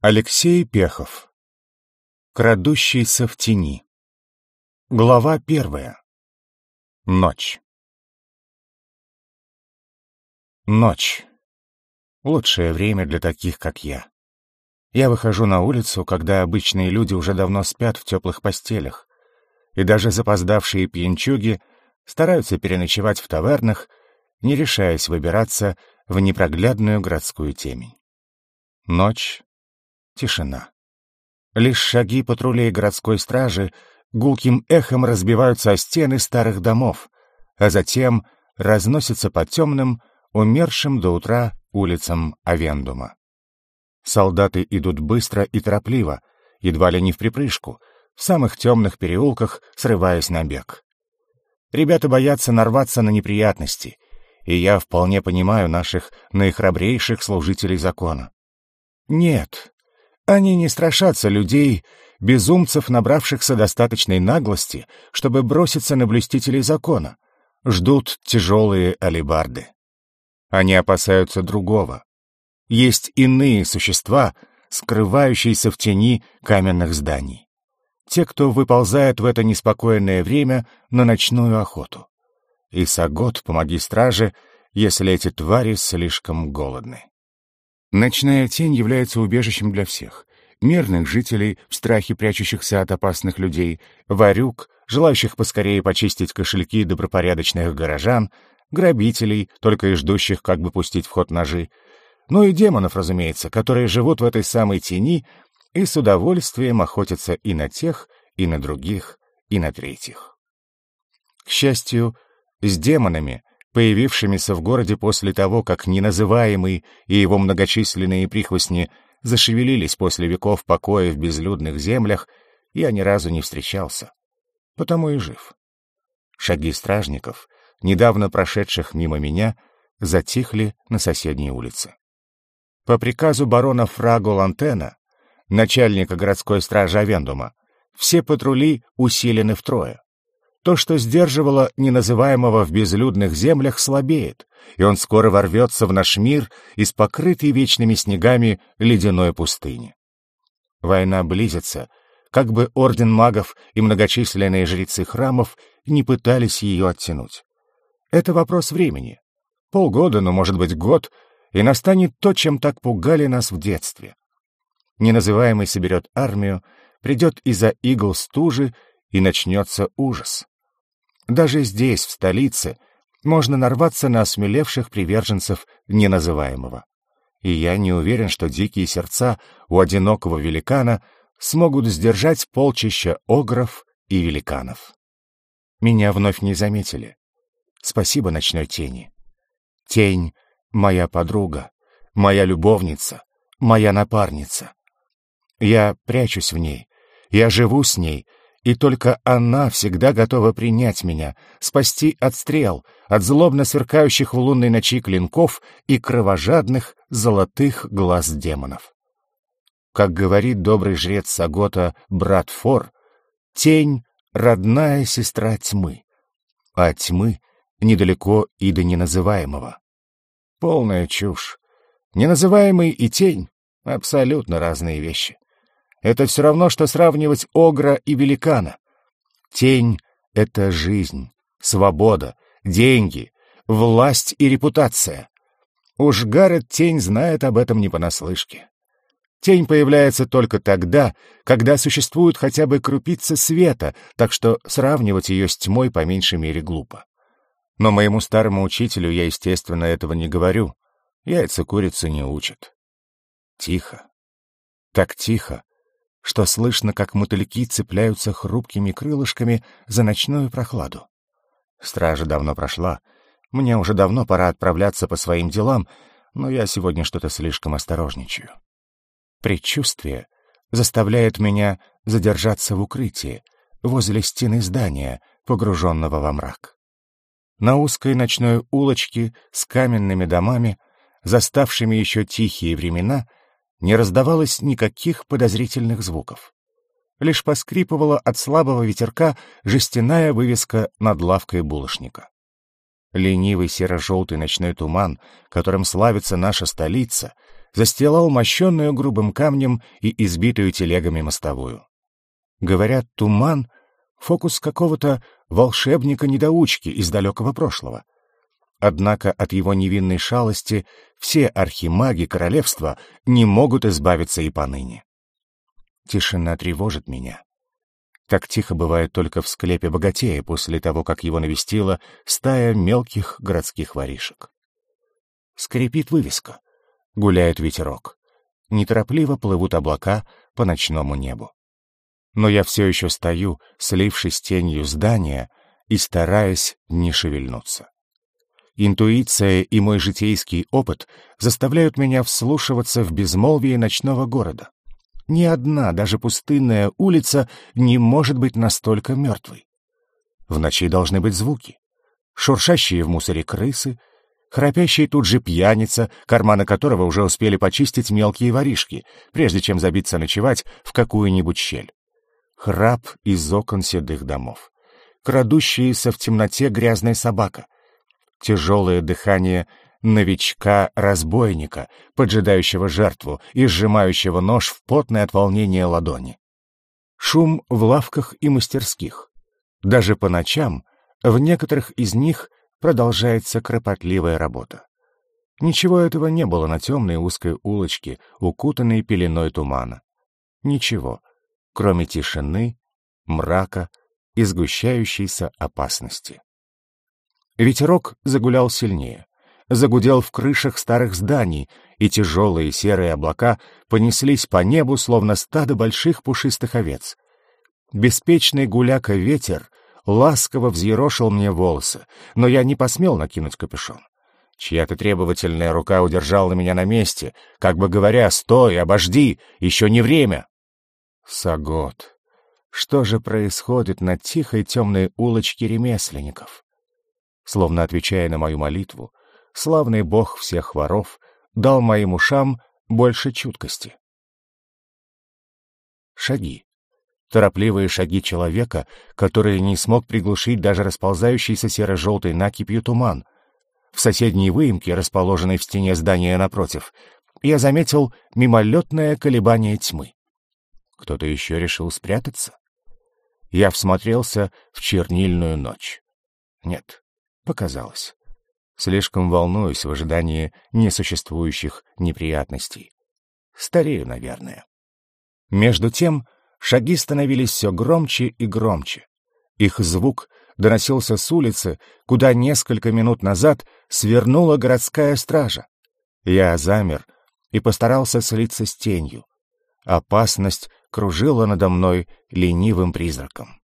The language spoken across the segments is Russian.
Алексей Пехов. Крадущийся в тени. Глава первая. Ночь. Ночь. Лучшее время для таких, как я. Я выхожу на улицу, когда обычные люди уже давно спят в теплых постелях, и даже запоздавшие пьянчуги стараются переночевать в тавернах, не решаясь выбираться в непроглядную городскую темень. Ночь Тишина. Лишь шаги патрулей городской стражи гулким эхом разбиваются о стены старых домов, а затем разносятся по темным, умершим до утра улицам Авендума. Солдаты идут быстро и торопливо, едва ли не в припрыжку, в самых темных переулках срываясь на бег. Ребята боятся нарваться на неприятности, и я вполне понимаю наших наихрабрейших служителей закона. Нет, они не страшатся людей, безумцев, набравшихся достаточной наглости, чтобы броситься на блюстителей закона. Ждут тяжелые алебарды. Они опасаются другого. Есть иные существа, скрывающиеся в тени каменных зданий. Те, кто выползает в это неспокойное время на ночную охоту. И Сагот, помоги страже, если эти твари слишком голодны. Ночная тень является убежищем для всех. Мирных жителей, в страхе прячущихся от опасных людей, варюк, желающих поскорее почистить кошельки добропорядочных горожан, грабителей, только и ждущих, как бы пустить в ход ножи, ну и демонов, разумеется, которые живут в этой самой тени и с удовольствием охотятся и на тех, и на других, и на третьих. К счастью, с демонами появившимися в городе после того, как неназываемый и его многочисленные прихвостни зашевелились после веков покоя в безлюдных землях, я ни разу не встречался. Потому и жив. Шаги стражников, недавно прошедших мимо меня, затихли на соседней улице. По приказу барона Фрагу Лантена, начальника городской стражи Авендума, все патрули усилены втрое. То, что сдерживало неназываемого в безлюдных землях, слабеет, и он скоро ворвется в наш мир из покрытой вечными снегами ледяной пустыни. Война близится, как бы орден магов и многочисленные жрецы храмов не пытались ее оттянуть. Это вопрос времени. Полгода, ну, может быть, год, и настанет то, чем так пугали нас в детстве. Неназываемый соберет армию, придет из-за игл стужи, и начнется ужас. Даже здесь, в столице, можно нарваться на осмелевших приверженцев неназываемого. И я не уверен, что дикие сердца у одинокого великана смогут сдержать полчища огров и великанов. Меня вновь не заметили. Спасибо ночной тени. Тень — моя подруга, моя любовница, моя напарница. Я прячусь в ней, я живу с ней — и только она всегда готова принять меня, спасти от стрел, от злобно сверкающих в лунной ночи клинков и кровожадных золотых глаз демонов. Как говорит добрый жрец Сагота брат Фор, тень — родная сестра тьмы, а тьмы недалеко и до неназываемого. Полная чушь. Неназываемый и тень — абсолютно разные вещи. Это все равно, что сравнивать огра и великана. Тень — это жизнь, свобода, деньги, власть и репутация. Уж Гаррет Тень знает об этом не понаслышке. Тень появляется только тогда, когда существует хотя бы крупица света, так что сравнивать ее с тьмой по меньшей мере глупо. Но моему старому учителю я, естественно, этого не говорю. Яйца курицы не учат. Тихо. Так тихо, что слышно, как мотыльки цепляются хрупкими крылышками за ночную прохладу. Стража давно прошла, мне уже давно пора отправляться по своим делам, но я сегодня что-то слишком осторожничаю. Предчувствие заставляет меня задержаться в укрытии, возле стены здания, погруженного во мрак. На узкой ночной улочке с каменными домами, заставшими еще тихие времена, не раздавалось никаких подозрительных звуков. Лишь поскрипывала от слабого ветерка жестяная вывеска над лавкой булочника. Ленивый серо-желтый ночной туман, которым славится наша столица, застилал мощенную грубым камнем и избитую телегами мостовую. Говорят, туман — фокус какого-то волшебника-недоучки из далекого прошлого. Однако от его невинной шалости все архимаги королевства не могут избавиться и поныне. Тишина тревожит меня. Так тихо бывает только в склепе богатея после того, как его навестила стая мелких городских воришек. Скрипит вывеска. Гуляет ветерок. Неторопливо плывут облака по ночному небу. Но я все еще стою, слившись тенью здания и стараясь не шевельнуться. Интуиция и мой житейский опыт заставляют меня вслушиваться в безмолвие ночного города. Ни одна, даже пустынная улица не может быть настолько мертвой. В ночи должны быть звуки. Шуршащие в мусоре крысы, храпящий тут же пьяница, карманы которого уже успели почистить мелкие воришки, прежде чем забиться ночевать в какую-нибудь щель. Храп из окон седых домов. Крадущаяся в темноте грязная собака. Тяжелое дыхание новичка-разбойника, поджидающего жертву и сжимающего нож в потное от волнения ладони. Шум в лавках и мастерских. Даже по ночам в некоторых из них продолжается кропотливая работа. Ничего этого не было на темной узкой улочке, укутанной пеленой тумана. Ничего, кроме тишины, мрака и сгущающейся опасности. Ветерок загулял сильнее, загудел в крышах старых зданий, и тяжелые серые облака понеслись по небу, словно стадо больших пушистых овец. Беспечный гуляка ветер ласково взъерошил мне волосы, но я не посмел накинуть капюшон. Чья-то требовательная рука удержала меня на месте, как бы говоря, «Стой, обожди, еще не время!» Сагот. Что же происходит на тихой темной улочке ремесленников? Словно отвечая на мою молитву, славный бог всех воров дал моим ушам больше чуткости. Шаги торопливые шаги человека, который не смог приглушить даже расползающийся серо-желтой накипью туман. В соседней выемке, расположенной в стене здания напротив, я заметил мимолетное колебание тьмы. Кто-то еще решил спрятаться? Я всмотрелся в чернильную ночь. Нет, показалось. Слишком волнуюсь в ожидании несуществующих неприятностей. Старею, наверное. Между тем Шаги становились все громче и громче. Их звук доносился с улицы, куда несколько минут назад свернула городская стража. Я замер и постарался слиться с тенью. Опасность кружила надо мной ленивым призраком.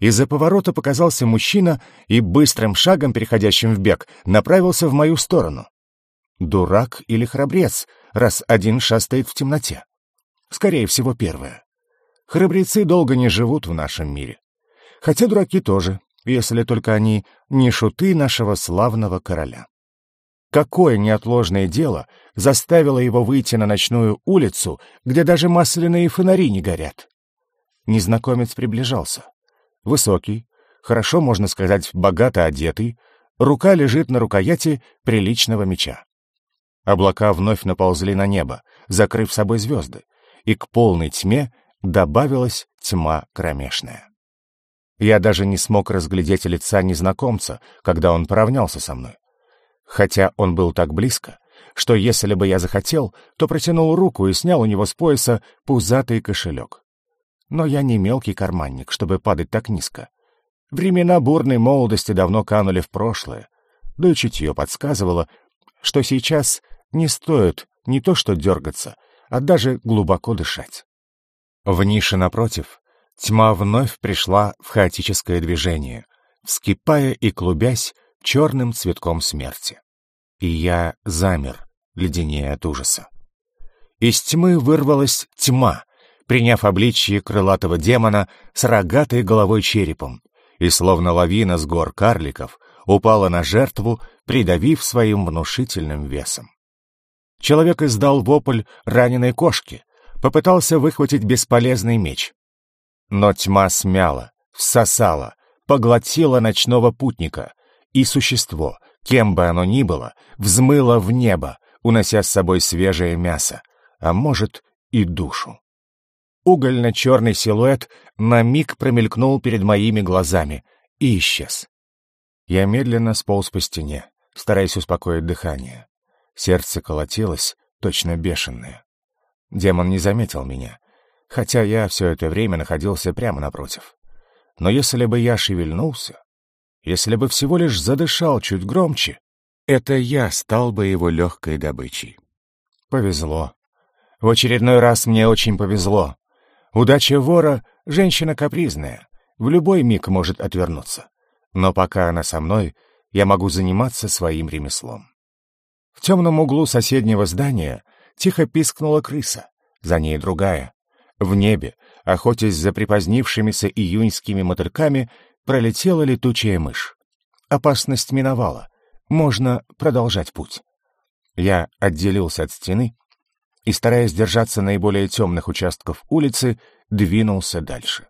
Из-за поворота показался мужчина и быстрым шагом, переходящим в бег, направился в мою сторону. Дурак или храбрец, раз один шастает в темноте? Скорее всего, первое. Храбрецы долго не живут в нашем мире. Хотя дураки тоже, если только они не шуты нашего славного короля. Какое неотложное дело заставило его выйти на ночную улицу, где даже масляные фонари не горят? Незнакомец приближался. Высокий, хорошо, можно сказать, богато одетый, рука лежит на рукояти приличного меча. Облака вновь наползли на небо, закрыв собой звезды, и к полной тьме добавилась тьма кромешная. Я даже не смог разглядеть лица незнакомца, когда он поравнялся со мной. Хотя он был так близко, что если бы я захотел, то протянул руку и снял у него с пояса пузатый кошелек. Но я не мелкий карманник, чтобы падать так низко. Времена бурной молодости давно канули в прошлое, да и чутье подсказывало, что сейчас не стоит не то что дергаться, а даже глубоко дышать. В нише напротив тьма вновь пришла в хаотическое движение, вскипая и клубясь черным цветком смерти. И я замер, леденее от ужаса. Из тьмы вырвалась тьма, приняв обличье крылатого демона с рогатой головой черепом, и словно лавина с гор карликов упала на жертву, придавив своим внушительным весом. Человек издал вопль раненой кошки, попытался выхватить бесполезный меч. Но тьма смяла, всосала, поглотила ночного путника, и существо, кем бы оно ни было, взмыло в небо, унося с собой свежее мясо, а может и душу. Угольно-черный силуэт на миг промелькнул перед моими глазами и исчез. Я медленно сполз по стене, стараясь успокоить дыхание. Сердце колотилось, точно бешеное. Демон не заметил меня, хотя я все это время находился прямо напротив. Но если бы я шевельнулся, если бы всего лишь задышал чуть громче, это я стал бы его легкой добычей. Повезло. В очередной раз мне очень повезло. Удача вора — женщина капризная, в любой миг может отвернуться. Но пока она со мной, я могу заниматься своим ремеслом. В темном углу соседнего здания тихо пискнула крыса, за ней другая. В небе, охотясь за припозднившимися июньскими мотыльками, пролетела летучая мышь. Опасность миновала, можно продолжать путь. Я отделился от стены и, стараясь держаться наиболее темных участков улицы, двинулся дальше.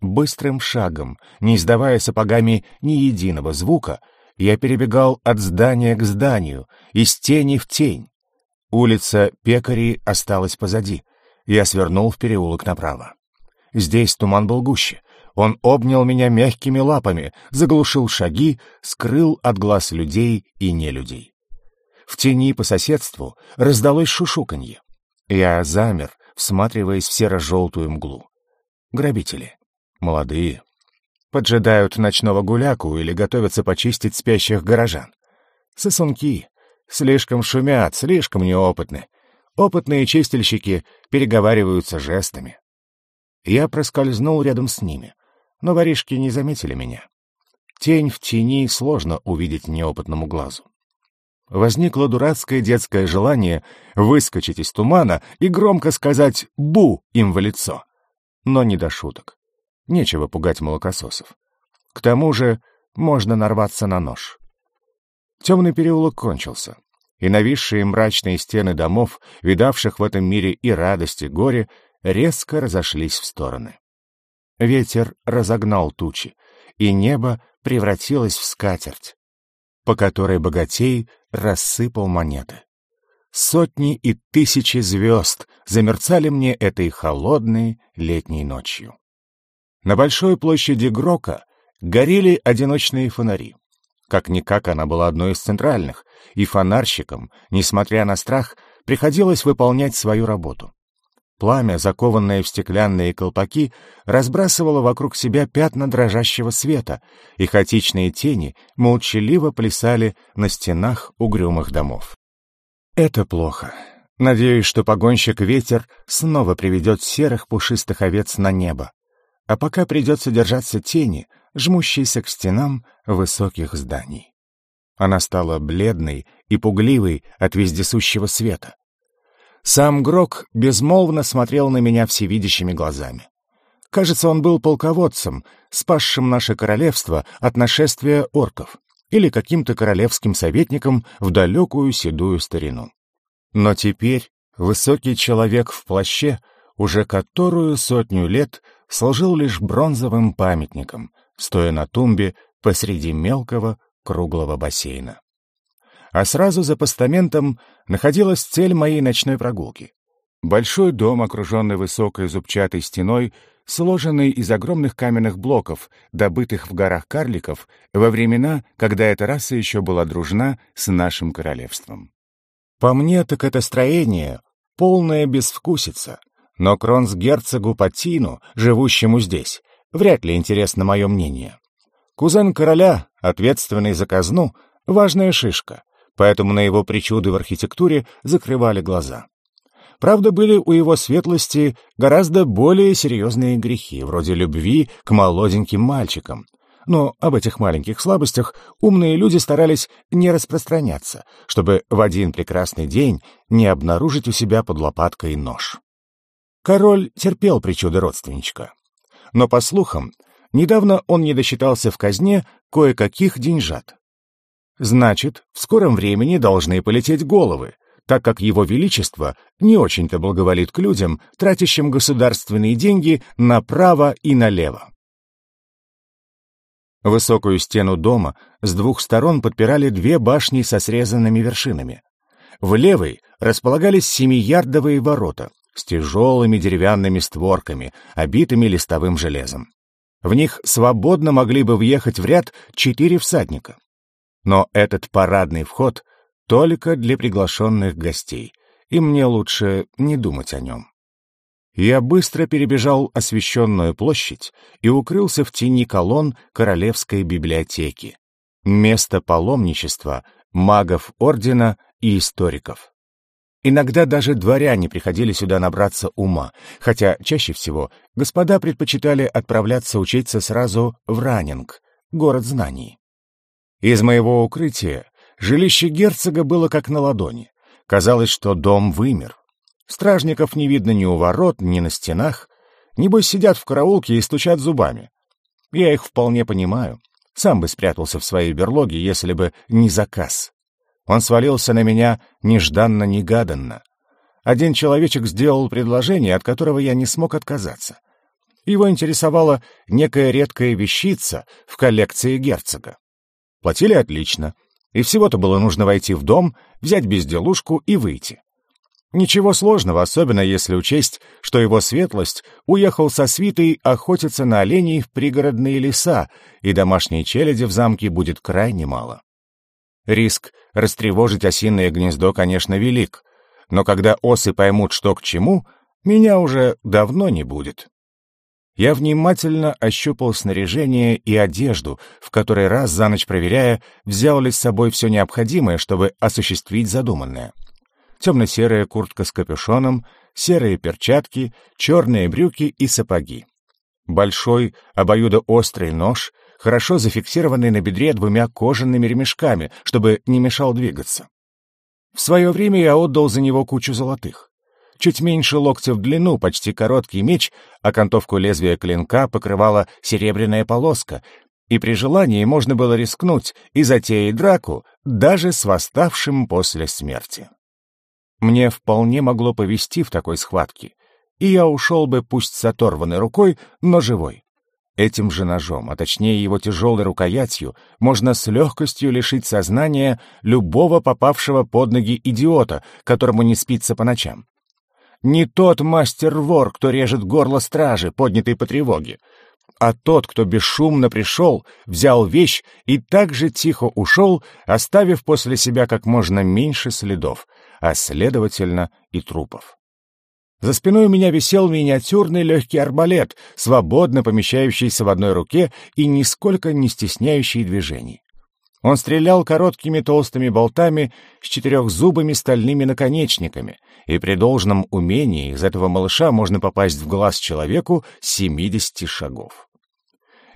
Быстрым шагом, не издавая сапогами ни единого звука, я перебегал от здания к зданию, из тени в тень. Улица Пекари осталась позади. Я свернул в переулок направо. Здесь туман был гуще. Он обнял меня мягкими лапами, заглушил шаги, скрыл от глаз людей и нелюдей. В тени по соседству раздалось шушуканье. Я замер, всматриваясь в серо-желтую мглу. Грабители. Молодые, поджидают ночного гуляку или готовятся почистить спящих горожан. Сосунки. Слишком шумят, слишком неопытны. Опытные чистильщики переговариваются жестами. Я проскользнул рядом с ними, но воришки не заметили меня. Тень в тени сложно увидеть неопытному глазу. Возникло дурацкое детское желание выскочить из тумана и громко сказать «бу» им в лицо. Но не до шуток. Нечего пугать молокососов. К тому же можно нарваться на нож. Темный переулок кончился, и нависшие мрачные стены домов, видавших в этом мире и радость, и горе, резко разошлись в стороны. Ветер разогнал тучи, и небо превратилось в скатерть, по которой богатей рассыпал монеты. Сотни и тысячи звезд замерцали мне этой холодной летней ночью. На большой площади Грока горели одиночные фонари. Как-никак она была одной из центральных, и фонарщикам, несмотря на страх, приходилось выполнять свою работу. Пламя, закованное в стеклянные колпаки, разбрасывало вокруг себя пятна дрожащего света, и хаотичные тени молчаливо плясали на стенах угрюмых домов. Это плохо. Надеюсь, что погонщик-ветер снова приведет серых пушистых овец на небо, а пока придется держаться тени, жмущейся к стенам высоких зданий. Она стала бледной и пугливой от вездесущего света. Сам Грок безмолвно смотрел на меня всевидящими глазами. Кажется, он был полководцем, спасшим наше королевство от нашествия орков, или каким-то королевским советником в далекую седую старину. Но теперь высокий человек в плаще уже которую сотню лет служил лишь бронзовым памятником, стоя на тумбе посреди мелкого круглого бассейна. А сразу за постаментом находилась цель моей ночной прогулки. Большой дом, окруженный высокой зубчатой стеной, сложенный из огромных каменных блоков, добытых в горах карликов во времена, когда эта раса еще была дружна с нашим королевством. По мне, так это строение — полная безвкусица, но кронсгерцогу Патину, живущему здесь, вряд ли интересно мое мнение. Кузен короля, ответственный за казну, важная шишка, поэтому на его причуды в архитектуре закрывали глаза. Правда, были у его светлости гораздо более серьезные грехи, вроде любви к молоденьким мальчикам. Но об этих маленьких слабостях умные люди старались не распространяться, чтобы в один прекрасный день не обнаружить у себя под лопаткой нож. Король терпел причуды родственничка. Но, по слухам, недавно он не досчитался в казне кое-каких деньжат. Значит, в скором времени должны полететь головы, так как его величество не очень-то благоволит к людям, тратящим государственные деньги направо и налево. Высокую стену дома с двух сторон подпирали две башни со срезанными вершинами. В левой располагались семиярдовые ворота с тяжелыми деревянными створками, обитыми листовым железом. В них свободно могли бы въехать в ряд четыре всадника. Но этот парадный вход только для приглашенных гостей, и мне лучше не думать о нем. Я быстро перебежал освещенную площадь и укрылся в тени колонн Королевской библиотеки, место паломничества магов ордена и историков. Иногда даже дворяне приходили сюда набраться ума, хотя чаще всего господа предпочитали отправляться учиться сразу в Раннинг, город знаний. Из моего укрытия жилище герцога было как на ладони. Казалось, что дом вымер. Стражников не видно ни у ворот, ни на стенах. Небось, сидят в караулке и стучат зубами. Я их вполне понимаю. Сам бы спрятался в своей берлоге, если бы не заказ. Он свалился на меня нежданно-негаданно. Один человечек сделал предложение, от которого я не смог отказаться. Его интересовала некая редкая вещица в коллекции герцога. Платили отлично, и всего-то было нужно войти в дом, взять безделушку и выйти. Ничего сложного, особенно если учесть, что его светлость уехал со свитой охотиться на оленей в пригородные леса, и домашней челяди в замке будет крайне мало. Риск растревожить осиное гнездо, конечно, велик, но когда осы поймут, что к чему, меня уже давно не будет. Я внимательно ощупал снаряжение и одежду, в который раз за ночь проверяя, взял ли с собой все необходимое, чтобы осуществить задуманное — темно-серая куртка с капюшоном, серые перчатки, черные брюки и сапоги. Большой, обоюдоострый нож, хорошо зафиксированный на бедре двумя кожаными ремешками, чтобы не мешал двигаться. В свое время я отдал за него кучу золотых. Чуть меньше локтя в длину, почти короткий меч, а окантовку лезвия клинка покрывала серебряная полоска, и при желании можно было рискнуть и затеять драку даже с восставшим после смерти. Мне вполне могло повести в такой схватке, и я ушел бы пусть с оторванной рукой, но живой. Этим же ножом, а точнее его тяжелой рукоятью, можно с легкостью лишить сознания любого попавшего под ноги идиота, которому не спится по ночам. Не тот мастер-вор, кто режет горло стражи, поднятой по тревоге, а тот, кто бесшумно пришел, взял вещь и так же тихо ушел, оставив после себя как можно меньше следов, а следовательно и трупов. За спиной у меня висел миниатюрный легкий арбалет, свободно помещающийся в одной руке и нисколько не стесняющий движений. Он стрелял короткими толстыми болтами с четырехзубыми стальными наконечниками, и при должном умении из этого малыша можно попасть в глаз человеку с 70 шагов.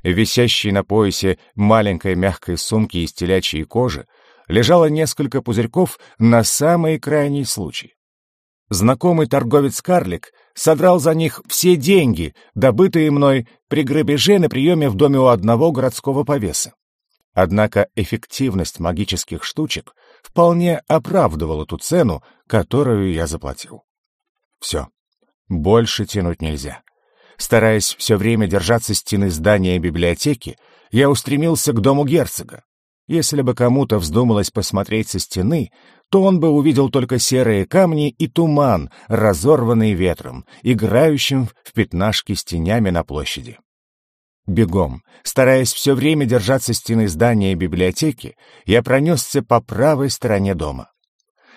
Висящей на поясе маленькой мягкой сумки из телячьей кожи лежало несколько пузырьков на самый крайний случай. Знакомый торговец-карлик содрал за них все деньги, добытые мной при грабеже на приеме в доме у одного городского повеса. Однако эффективность магических штучек вполне оправдывала ту цену, которую я заплатил. Все. Больше тянуть нельзя. Стараясь все время держаться стены здания библиотеки, я устремился к дому герцога. Если бы кому-то вздумалось посмотреть со стены, то он бы увидел только серые камни и туман, разорванный ветром, играющим в пятнашки с тенями на площади. Бегом, стараясь все время держаться стены здания библиотеки, я пронесся по правой стороне дома.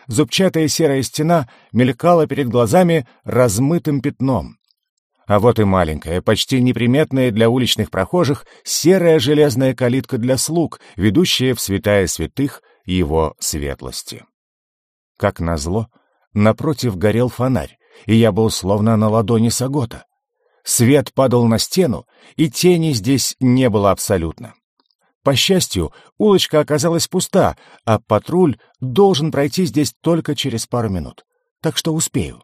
Зубчатая серая стена мелькала перед глазами размытым пятном. А вот и маленькая, почти неприметная для уличных прохожих, серая железная калитка для слуг, ведущая в святая святых его светлости. Как назло, напротив горел фонарь, и я был словно на ладони Сагота. Свет падал на стену, и тени здесь не было абсолютно. По счастью, улочка оказалась пуста, а патруль должен пройти здесь только через пару минут. Так что успею.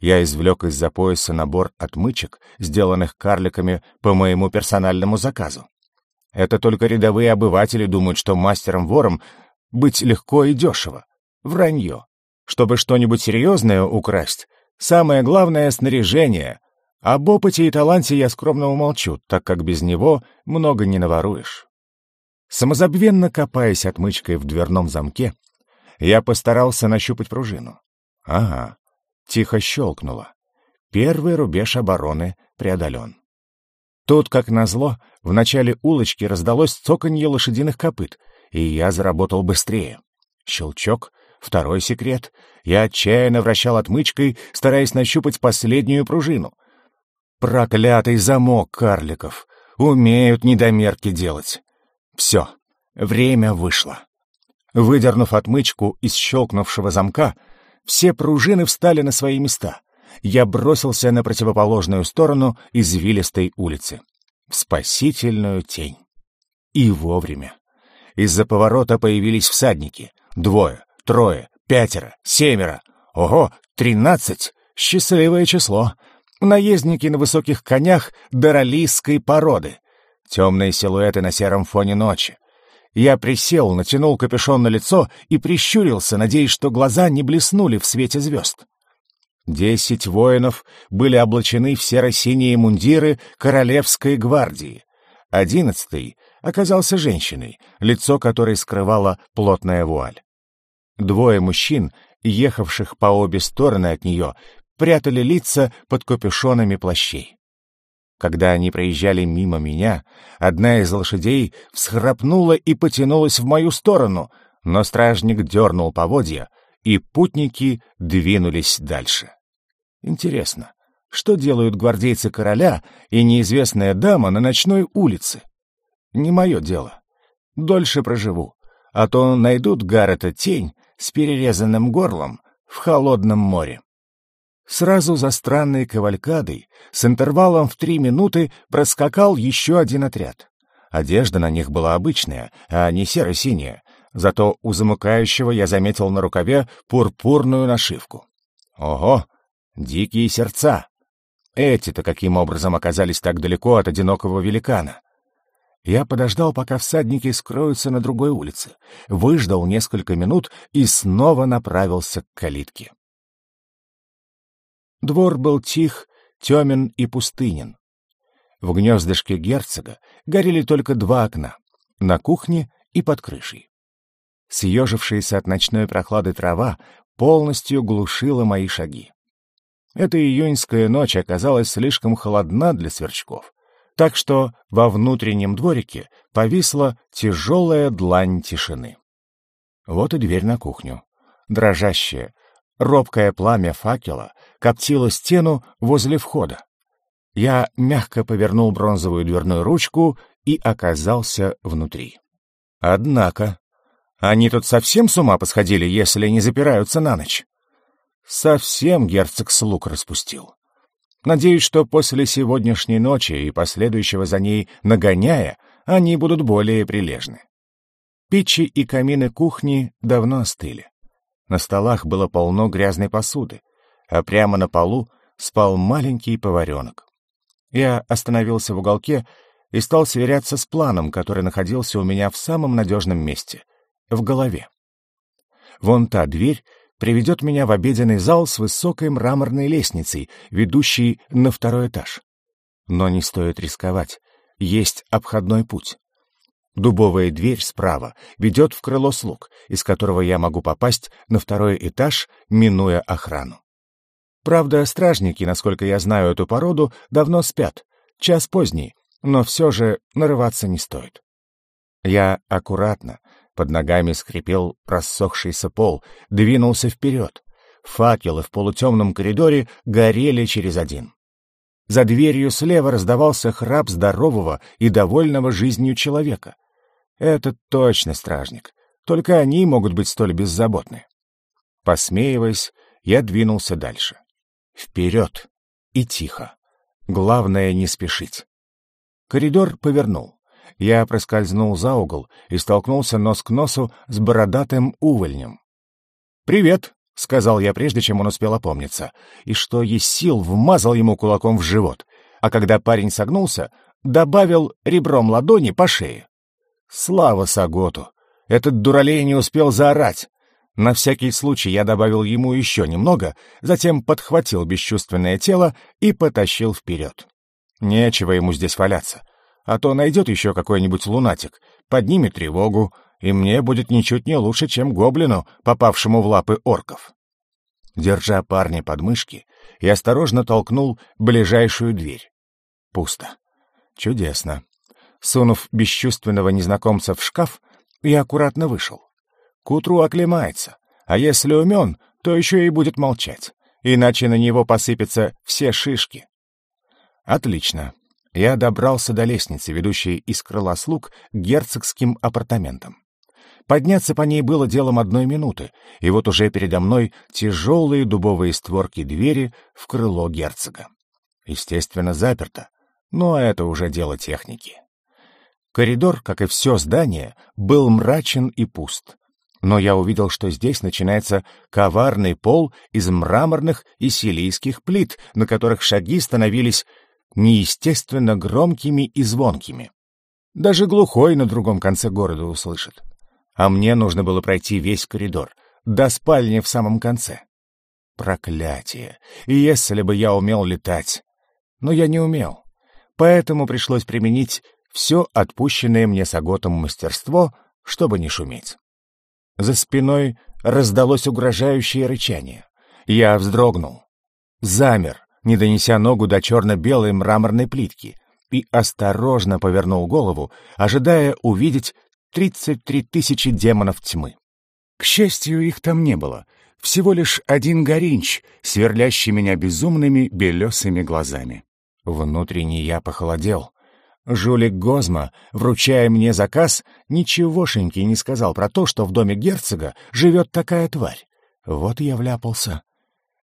Я извлек из-за пояса набор отмычек, сделанных карликами по моему персональному заказу. Это только рядовые обыватели думают, что мастером-вором быть легко и дешево. Вранье. Чтобы что-нибудь серьезное украсть, самое главное — снаряжение. Об опыте и таланте я скромно умолчу, так как без него много не наворуешь. Самозабвенно копаясь отмычкой в дверном замке, Я постарался нащупать пружину. Ага, тихо щелкнуло. Первый рубеж обороны преодолен. Тут, как назло, в начале улочки раздалось цоканье лошадиных копыт, и я заработал быстрее. Щелчок, второй секрет. Я отчаянно вращал отмычкой, стараясь нащупать последнюю пружину. Проклятый замок карликов! Умеют недомерки делать. Все, время вышло. Выдернув отмычку из щелкнувшего замка, все пружины встали на свои места. Я бросился на противоположную сторону извилистой улицы. В спасительную тень. И вовремя. Из-за поворота появились всадники. Двое, трое, пятеро, семеро. Ого, тринадцать! Счастливое число. Наездники на высоких конях даралийской породы. Темные силуэты на сером фоне ночи. Я присел, натянул капюшон на лицо и прищурился, надеясь, что глаза не блеснули в свете звезд. Десять воинов были облачены в серо-синие мундиры Королевской гвардии. Одиннадцатый оказался женщиной, лицо которой скрывала плотная вуаль. Двое мужчин, ехавших по обе стороны от нее, прятали лица под капюшонами плащей. Когда они проезжали мимо меня, одна из лошадей всхрапнула и потянулась в мою сторону, но стражник дернул поводья, и путники двинулись дальше. Интересно, что делают гвардейцы короля и неизвестная дама на ночной улице? Не мое дело. Дольше проживу, а то найдут Гаррета тень с перерезанным горлом в холодном море. Сразу за странной кавалькадой с интервалом в три минуты проскакал еще один отряд. Одежда на них была обычная, а не серо-синяя, зато у замыкающего я заметил на рукаве пурпурную нашивку. Ого, дикие сердца! Эти-то каким образом оказались так далеко от одинокого великана? Я подождал, пока всадники скроются на другой улице, выждал несколько минут и снова направился к калитке. Двор был тих, темен и пустынен. В гнездышке герцога горели только два окна — на кухне и под крышей. Съежившаяся от ночной прохлады трава полностью глушила мои шаги. Эта июньская ночь оказалась слишком холодна для сверчков, так что во внутреннем дворике повисла тяжелая длань тишины. Вот и дверь на кухню, дрожащая, Робкое пламя факела коптило стену возле входа. Я мягко повернул бронзовую дверную ручку и оказался внутри. Однако, они тут совсем с ума посходили, если не запираются на ночь. Совсем герцог слуг распустил. Надеюсь, что после сегодняшней ночи и последующего за ней нагоняя, они будут более прилежны. Печи и камины кухни давно остыли. На столах было полно грязной посуды, а прямо на полу спал маленький поваренок. Я остановился в уголке и стал сверяться с планом, который находился у меня в самом надежном месте — в голове. Вон та дверь приведет меня в обеденный зал с высокой мраморной лестницей, ведущей на второй этаж. Но не стоит рисковать, есть обходной путь. Дубовая дверь справа ведет в крыло слуг, из которого я могу попасть на второй этаж, минуя охрану. Правда, стражники, насколько я знаю эту породу, давно спят. Час поздний, но все же нарываться не стоит. Я аккуратно, под ногами скрипел рассохшийся пол, двинулся вперед. Факелы в полутемном коридоре горели через один. За дверью слева раздавался храп здорового и довольного жизнью человека — это точно стражник. Только они могут быть столь беззаботны. Посмеиваясь, я двинулся дальше. Вперед и тихо. Главное не спешить. Коридор повернул. Я проскользнул за угол и столкнулся нос к носу с бородатым увольнем. «Привет!» — сказал я, прежде чем он успел опомниться, и что есть сил вмазал ему кулаком в живот, а когда парень согнулся, добавил ребром ладони по шее. Слава Саготу! Этот дуралей не успел заорать. На всякий случай я добавил ему еще немного, затем подхватил бесчувственное тело и потащил вперед. Нечего ему здесь валяться, а то найдет еще какой-нибудь лунатик, поднимет тревогу, и мне будет ничуть не лучше, чем гоблину, попавшему в лапы орков. Держа парня под мышки, я осторожно толкнул ближайшую дверь. Пусто. Чудесно. Сунув бесчувственного незнакомца в шкаф, я аккуратно вышел. К утру оклемается, а если умен, то еще и будет молчать, иначе на него посыпятся все шишки. Отлично. Я добрался до лестницы, ведущей из крыла слуг к герцогским апартаментам. Подняться по ней было делом одной минуты, и вот уже передо мной тяжелые дубовые створки двери в крыло герцога. Естественно, заперто, но это уже дело техники. Коридор, как и все здание, был мрачен и пуст. Но я увидел, что здесь начинается коварный пол из мраморных и силийских плит, на которых шаги становились неестественно громкими и звонкими. Даже глухой на другом конце города услышит. А мне нужно было пройти весь коридор, до спальни в самом конце. Проклятие! Если бы я умел летать! Но я не умел. Поэтому пришлось применить все отпущенное мне с Аготом мастерство, чтобы не шуметь. За спиной раздалось угрожающее рычание. Я вздрогнул. Замер, не донеся ногу до черно-белой мраморной плитки, и осторожно повернул голову, ожидая увидеть 33 тысячи демонов тьмы. К счастью, их там не было. Всего лишь один горинч, сверлящий меня безумными белесыми глазами. Внутренне я похолодел. Жулик Гозма, вручая мне заказ, ничегошеньки не сказал про то, что в доме герцога живет такая тварь. Вот я вляпался.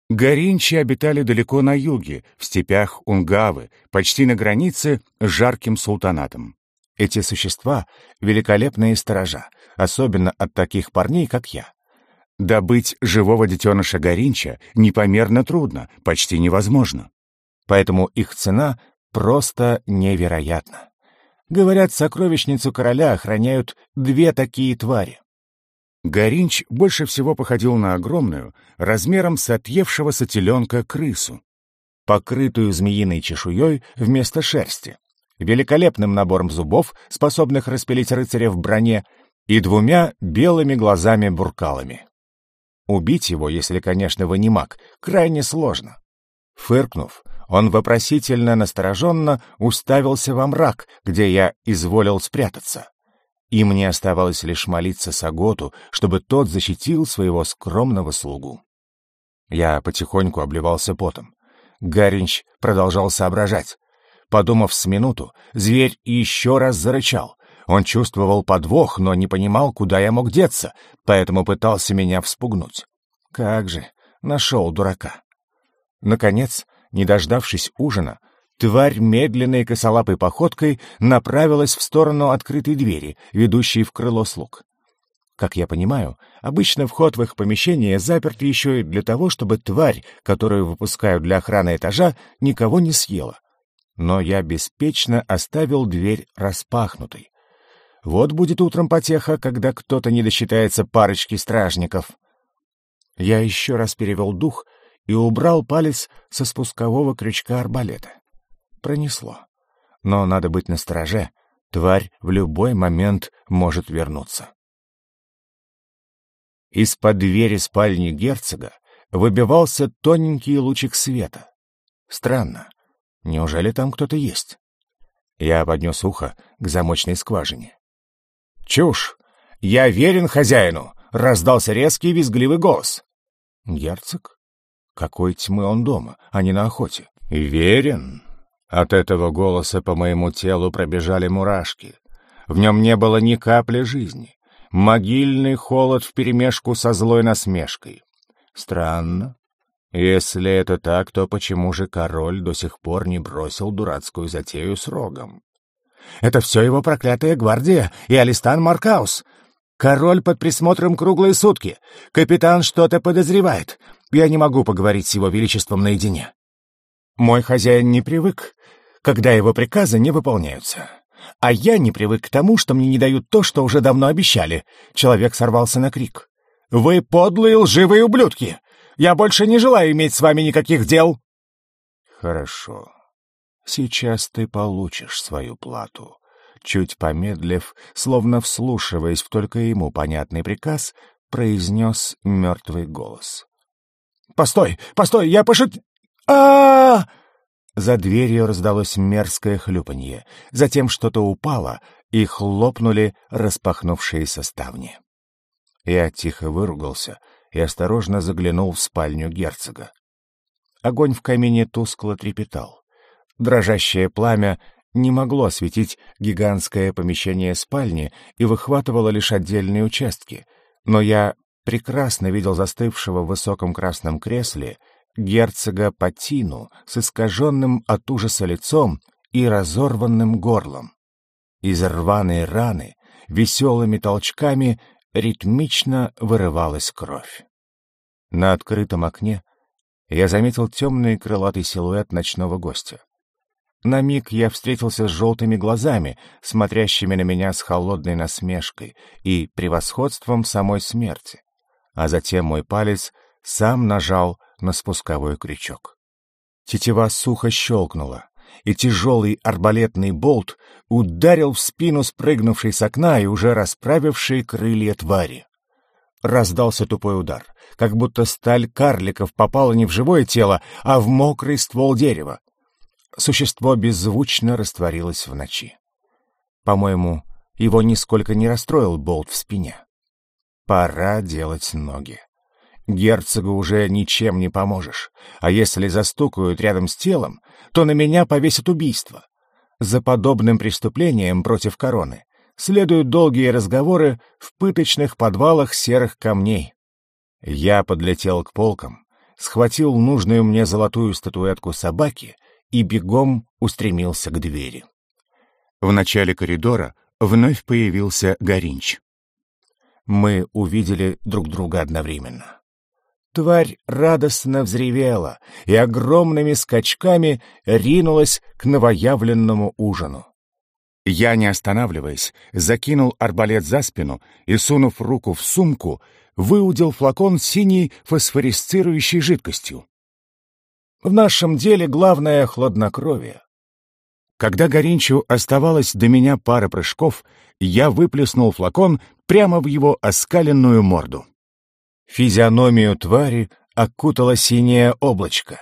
Горинчи обитали далеко на юге, в степях Унгавы, почти на границе с жарким султанатом. Эти существа — великолепные сторожа, особенно от таких парней, как я. Добыть живого детеныша Горинча непомерно трудно, почти невозможно. Поэтому их цена просто невероятна. Говорят, сокровищницу короля охраняют две такие твари. Горинч больше всего походил на огромную, размером с отъевшегося теленка крысу, покрытую змеиной чешуей вместо шерсти, великолепным набором зубов, способных распилить рыцаря в броне, и двумя белыми глазами-буркалами. Убить его, если, конечно, вы не маг, крайне сложно. Фыркнув, он вопросительно настороженно уставился во мрак, где я изволил спрятаться и мне оставалось лишь молиться Саготу, чтобы тот защитил своего скромного слугу. Я потихоньку обливался потом. Гаринч продолжал соображать. Подумав с минуту, зверь еще раз зарычал. Он чувствовал подвох, но не понимал, куда я мог деться, поэтому пытался меня вспугнуть. Как же, нашел дурака. Наконец, не дождавшись ужина, Тварь медленной косолапой походкой направилась в сторону открытой двери, ведущей в крыло слуг. Как я понимаю, обычно вход в их помещение заперт еще и для того, чтобы тварь, которую выпускают для охраны этажа, никого не съела. Но я беспечно оставил дверь распахнутой. Вот будет утром потеха, когда кто-то не досчитается парочки стражников. Я еще раз перевел дух и убрал палец со спускового крючка арбалета пронесло. Но надо быть настороже, тварь в любой момент может вернуться. Из-под двери спальни герцога выбивался тоненький лучик света. Странно. Неужели там кто-то есть? Я поднес ухо к замочной скважине. «Чушь! Я верен хозяину!» — раздался резкий визгливый голос. «Герцог? Какой тьмы он дома, а не на охоте?» «Верен!» От этого голоса по моему телу пробежали мурашки. В нем не было ни капли жизни. Могильный холод вперемешку со злой насмешкой. Странно. Если это так, то почему же король до сих пор не бросил дурацкую затею с рогом? Это все его проклятая гвардия и Алистан Маркаус. Король под присмотром круглые сутки. Капитан что-то подозревает. Я не могу поговорить с его величеством наедине. Мой хозяин не привык, когда его приказы не выполняются. А я не привык к тому, что мне не дают то, что уже давно обещали. Человек сорвался на крик. «Вы подлые лживые ублюдки! Я больше не желаю иметь с вами никаких дел!» «Хорошо. Сейчас ты получишь свою плату», — чуть помедлив, словно вслушиваясь в только ему понятный приказ, произнес мертвый голос. «Постой! Постой! Я пошут... а, -а, -а За дверью раздалось мерзкое хлюпанье, затем что-то упало, и хлопнули распахнувшиеся ставни. Я тихо выругался и осторожно заглянул в спальню герцога. Огонь в камине тускло трепетал. Дрожащее пламя не могло осветить гигантское помещение спальни и выхватывало лишь отдельные участки, но я прекрасно видел застывшего в высоком красном кресле герцога Патину с искаженным от ужаса лицом и разорванным горлом. Из рваной раны веселыми толчками ритмично вырывалась кровь. На открытом окне я заметил темный крылатый силуэт ночного гостя. На миг я встретился с желтыми глазами, смотрящими на меня с холодной насмешкой и превосходством самой смерти. А затем мой палец сам нажал на спусковой крючок. Тетива сухо щелкнула, и тяжелый арбалетный болт ударил в спину спрыгнувшей с окна и уже расправившей крылья твари. Раздался тупой удар, как будто сталь карликов попала не в живое тело, а в мокрый ствол дерева. Существо беззвучно растворилось в ночи. По-моему, его нисколько не расстроил болт в спине. Пора делать ноги. Герцогу уже ничем не поможешь, а если застукают рядом с телом, то на меня повесят убийство. За подобным преступлением против короны следуют долгие разговоры в пыточных подвалах серых камней. Я подлетел к полкам, схватил нужную мне золотую статуэтку собаки и бегом устремился к двери. В начале коридора вновь появился Горинч. Мы увидели друг друга одновременно. Тварь радостно взревела и огромными скачками ринулась к новоявленному ужину. Я, не останавливаясь, закинул арбалет за спину и, сунув руку в сумку, выудил флакон синей фосфорисцирующей жидкостью. В нашем деле главное — хладнокровие. Когда Горинчу оставалось до меня пара прыжков, я выплеснул флакон прямо в его оскаленную морду. Физиономию твари окутало синее облачко.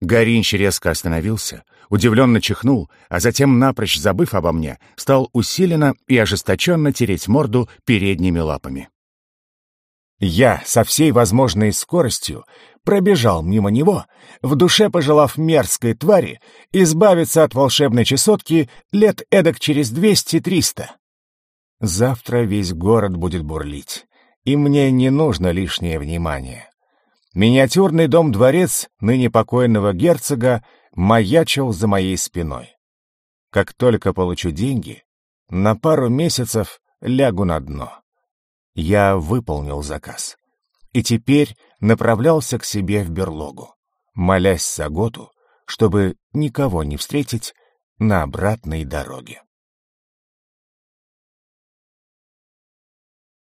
Горинч резко остановился, удивленно чихнул, а затем, напрочь забыв обо мне, стал усиленно и ожесточенно тереть морду передними лапами. Я со всей возможной скоростью пробежал мимо него, в душе пожелав мерзкой твари избавиться от волшебной чесотки лет эдак через двести-триста. Завтра весь город будет бурлить, и мне не нужно лишнее внимание. Миниатюрный дом-дворец ныне покойного герцога маячил за моей спиной. Как только получу деньги, на пару месяцев лягу на дно. Я выполнил заказ. И теперь направлялся к себе в берлогу, молясь Саготу, чтобы никого не встретить на обратной дороге.